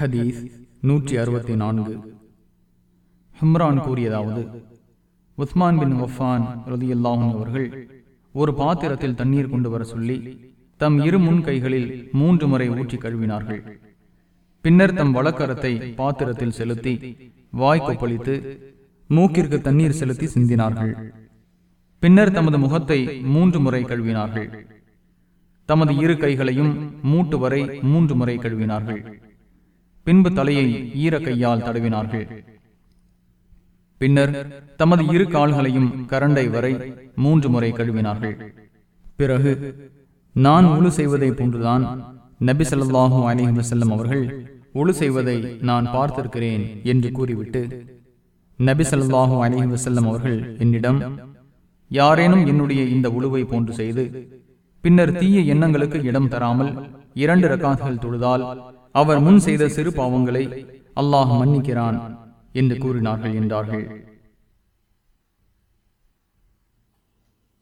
ஹதீஸ் நூற்றி அறுபத்தி நான்கு. ஹிம்ரான் கூறியதாவது உஸ்மான் பின் வஃபான் ரதியுல்லாஹும் அவர்கள் ஒரு பாத்திரத்தில் தண்ணீர் கொண்டு வர சொல்லி தம் இரு முன் கைகளில் மூன்று முறை ஊற்றி கழுவினார்கள். பின்னர் தம் வழக்கரத்தை பாத்திரத்தில் செலுத்தி வாய் கொப்பளித்து மூக்கிற்கு தண்ணீர் செலுத்தி சிந்தினார்கள். பின்னர் தமது முகத்தை மூன்று முறை கழுவினார்கள். தமது இரு கைகளையும் மூட்டு வரை மூன்று முறை கழுவினார்கள். பின்பு தலையை ஈர கையால் தடவினார்கள். பின்னர் தமது இரு கால்களையும் கரண்டை வரை மூன்று முறை கழுவினார்கள். பிறகு நான் உழு செய்வதை போன்றுதான் நபி ஸல்லல்லாஹு அலைஹி அவர்கள் உழு செய்வதை நான் பார்த்திருக்கிறேன் என்று கூறிவிட்டு நபி ஸல்லல்லாஹு அலைஹி அவர்கள் என்னிடம் யாரேனும் என்னுடைய இந்த உழுவை போன்று செய்து பின்னர் தீய எண்ணங்களுக்கு இடம் தராமல் இரண்டு ரக்காத்துகள் தொழுதால் அவர் முன் செய்த சிறு பாவங்களை அல்லாஹ் மன்னிக்கிறான் என்று கூறினார்கள் என்றார்கள்.